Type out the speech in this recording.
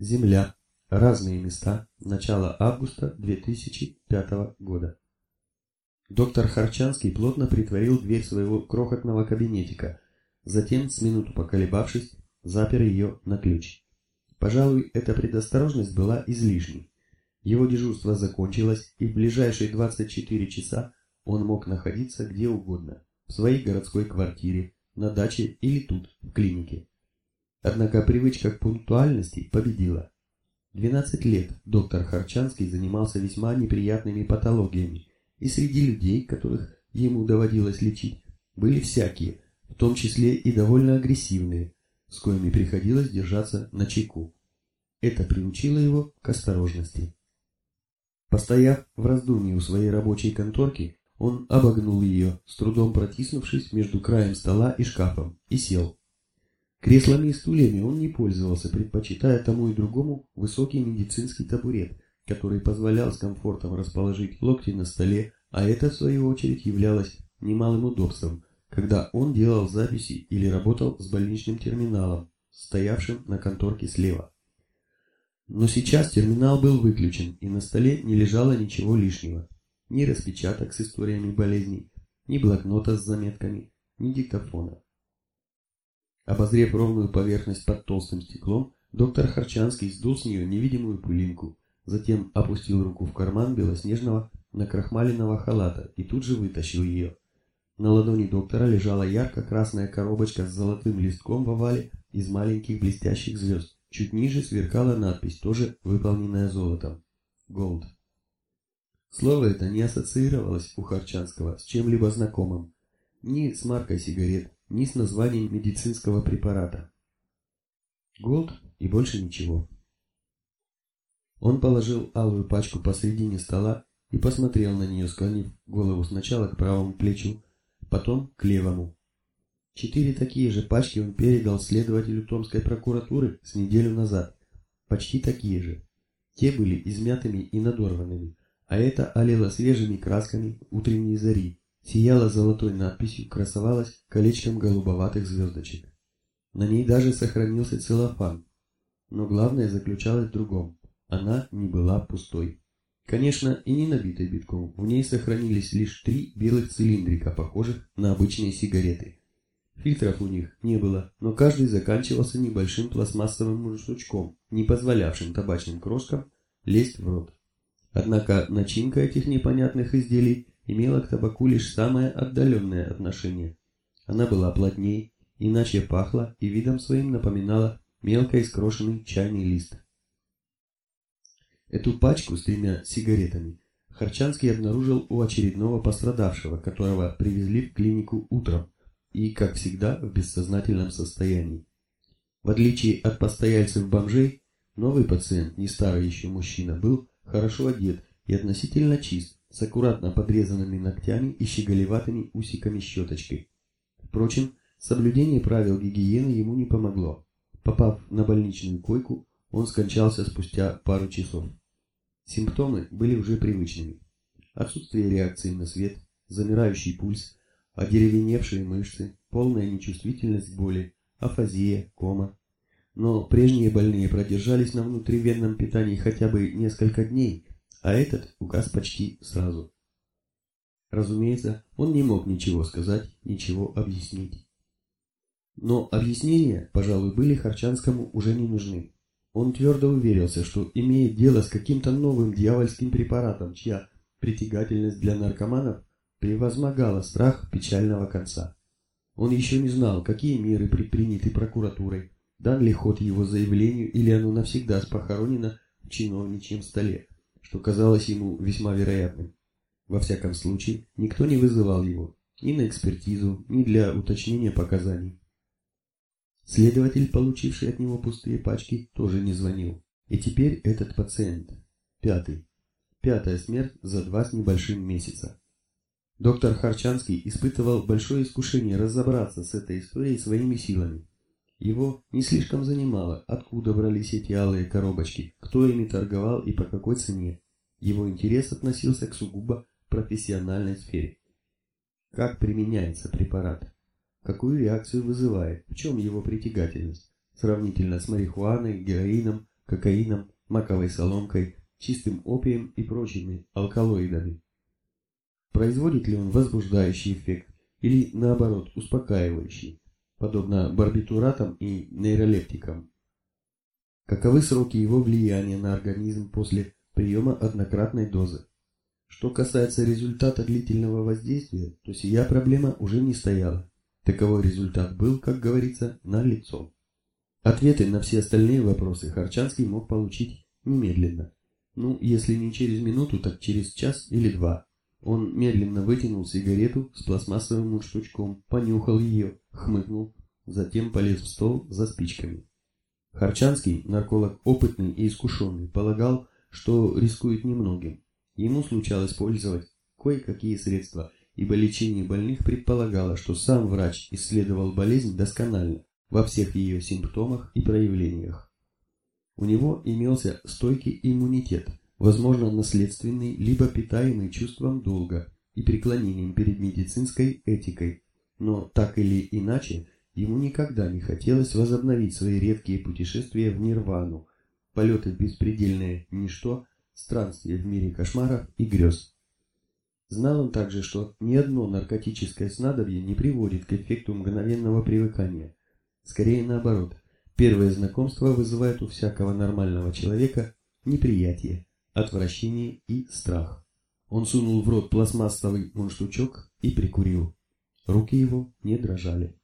Земля. Разные места. Начало августа 2005 года. Доктор Харчанский плотно притворил дверь своего крохотного кабинетика, затем, с минуту поколебавшись, запер ее на ключ. Пожалуй, эта предосторожность была излишней. Его дежурство закончилось, и в ближайшие 24 часа он мог находиться где угодно, в своей городской квартире, на даче или тут, в клинике. Однако привычка к пунктуальности победила. 12 лет доктор Харчанский занимался весьма неприятными патологиями, и среди людей, которых ему доводилось лечить, были всякие, в том числе и довольно агрессивные, с коими приходилось держаться на чеку. Это приучило его к осторожности. Постояв в раздумье у своей рабочей конторки, он обогнул ее, с трудом протиснувшись между краем стола и шкафом, и сел. Креслами и стульями он не пользовался, предпочитая тому и другому высокий медицинский табурет, который позволял с комфортом расположить локти на столе, а это, в свою очередь, являлось немалым удобством, когда он делал записи или работал с больничным терминалом, стоявшим на конторке слева. Но сейчас терминал был выключен, и на столе не лежало ничего лишнего. Ни распечаток с историями болезней, ни блокнота с заметками, ни диктофона. Обозрев ровную поверхность под толстым стеклом, доктор Харчанский сдул с нее невидимую пылинку, затем опустил руку в карман белоснежного накрахмаленного халата и тут же вытащил ее. На ладони доктора лежала ярко-красная коробочка с золотым листком в овале из маленьких блестящих звезд. Чуть ниже сверкала надпись, тоже выполненная золотом. Gold. Слово это не ассоциировалось у Харчанского с чем-либо знакомым. Ни с маркой сигарет, ни с названием медицинского препарата. Голд и больше ничего. Он положил алую пачку посредине стола и посмотрел на нее, склонив голову сначала к правому плечу, потом к левому. Четыре такие же пачки он передал следователю Томской прокуратуры с неделю назад. Почти такие же. Те были измятыми и надорванными, а это олело свежими красками утренней зари, сияла золотой надписью, красовалась колечком голубоватых звездочек. На ней даже сохранился целлофан. Но главное заключалось в другом. Она не была пустой. Конечно, и не набитой битком. В ней сохранились лишь три белых цилиндрика, похожих на обычные сигареты. Фильтров у них не было, но каждый заканчивался небольшим пластмассовым жучком, не позволявшим табачным крошкам лезть в рот. Однако начинка этих непонятных изделий имела к табаку лишь самое отдаленное отношение. Она была плотней, иначе пахла и видом своим напоминала мелко искрошенный чайный лист. Эту пачку с тремя сигаретами Харчанский обнаружил у очередного пострадавшего, которого привезли в клинику утром и, как всегда, в бессознательном состоянии. В отличие от постояльцев-бомжей, новый пациент, не старый еще мужчина, был хорошо одет и относительно чист, с аккуратно подрезанными ногтями и щеголеватыми усиками-щеточкой. Впрочем, соблюдение правил гигиены ему не помогло. Попав на больничную койку, он скончался спустя пару часов. Симптомы были уже привычными. Отсутствие реакции на свет, замирающий пульс, одеревеневшие мышцы, полная нечувствительность боли, афазия, кома. Но прежние больные продержались на внутривенном питании хотя бы несколько дней, а этот указ почти сразу. Разумеется, он не мог ничего сказать, ничего объяснить. Но объяснения, пожалуй, были Харчанскому уже не нужны. Он твердо уверился, что имеет дело с каким-то новым дьявольским препаратом, чья притягательность для наркоманов превозмогала страх печального конца. Он еще не знал, какие меры предприняты прокуратурой, дан ли ход его заявлению или оно навсегда похоронено в чиновничьем столе что казалось ему весьма вероятным. Во всяком случае, никто не вызывал его ни на экспертизу, ни для уточнения показаний. Следователь, получивший от него пустые пачки, тоже не звонил. И теперь этот пациент. Пятый. Пятая смерть за два с небольшим месяца. Доктор Харчанский испытывал большое искушение разобраться с этой историей своими силами. Его не слишком занимало, откуда брались эти алые коробочки, кто ими торговал и по какой цене. Его интерес относился к сугубо профессиональной сфере. Как применяется препарат? Какую реакцию вызывает? В чем его притягательность? Сравнительно с марихуаной, героином, кокаином, маковой соломкой, чистым опием и прочими алкалоидами. Производит ли он возбуждающий эффект или, наоборот, успокаивающий, подобно барбитуратам и нейролептикам? Каковы сроки его влияния на организм после приема однократной дозы? Что касается результата длительного воздействия, то сия проблема уже не стояла. Таковой результат был, как говорится, на лицо. Ответы на все остальные вопросы Харчанский мог получить немедленно. Ну, если не через минуту, так через час или два. Он медленно вытянул сигарету с пластмассовым мундштучком, понюхал ее, хмыкнул, затем полез в стол за спичками. Харчанский, нарколог опытный и искушенный, полагал, что рискует немногим. Ему случалось пользовать кое-какие средства, ибо лечение больных предполагало, что сам врач исследовал болезнь досконально, во всех ее симптомах и проявлениях. У него имелся стойкий иммунитет – возможно наследственный, либо питаемый чувством долга и преклонением перед медицинской этикой, но так или иначе ему никогда не хотелось возобновить свои редкие путешествия в нирвану, полеты в беспредельное ничто, странствия в мире кошмаров и грез. Знал он также, что ни одно наркотическое снадобье не приводит к эффекту мгновенного привыкания. Скорее наоборот, первое знакомство вызывает у всякого нормального человека неприятие, отвращение и страх. Он сунул в рот пластмассовый мундштучок и прикурил. Руки его не дрожали.